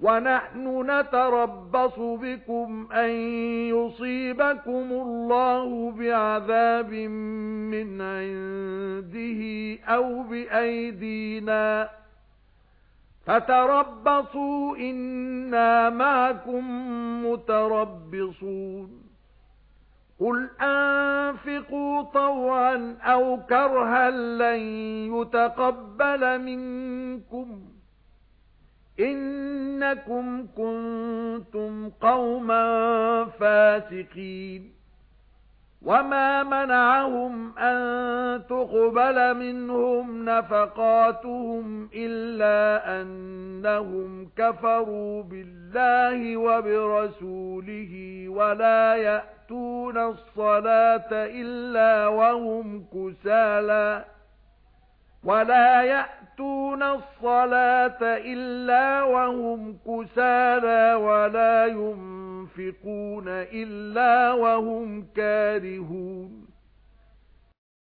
وَنَحْنُ نَتَرَبَّصُ بِكُمْ أَن يُصِيبَكُمُ اللَّهُ بِعَذَابٍ مِّنْ عِندِهِ أَوْ بِأَيْدِينَا. فَتَرَبَّصُوا إِنَّا مَعَكُمْ مُتَرَبِّصُونَ. قُلْ أَنفِقُوا طَوْعًا أَوْ كَرْهًا لَّن يُتَقَبَّلَ مِنكُمْ. إِنَّكُمْ كُنتُمْ قَوْمًا فَاسِقِينَ. وَمَا مَنَعَهُمْ أَن تُقْبَلَ مِنْهُمْ نَفَقَاتُهُمْ إِلَّا أَنَّهُمْ كَفَرُوا بِاللَّهِ وَبِرَسُولِهِ وَلَا يَأْتُونَ الصَّلَاةَ إِلَّا وَهُمْ كُسَالَى. وَلَا يَأْتُونَ الصَّلَاةَ إِلَّا وَهُمْ كُسَالَى وَلَا يُنفِقُونَ إِلَّا وَهُمْ كَارِهُونَ.